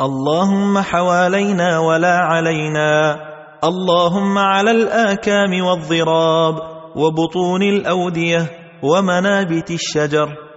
اللهم حوالينا ولا علينا. اللهم على الآكام والضراب وبطون الأودية ومنابت الشجر.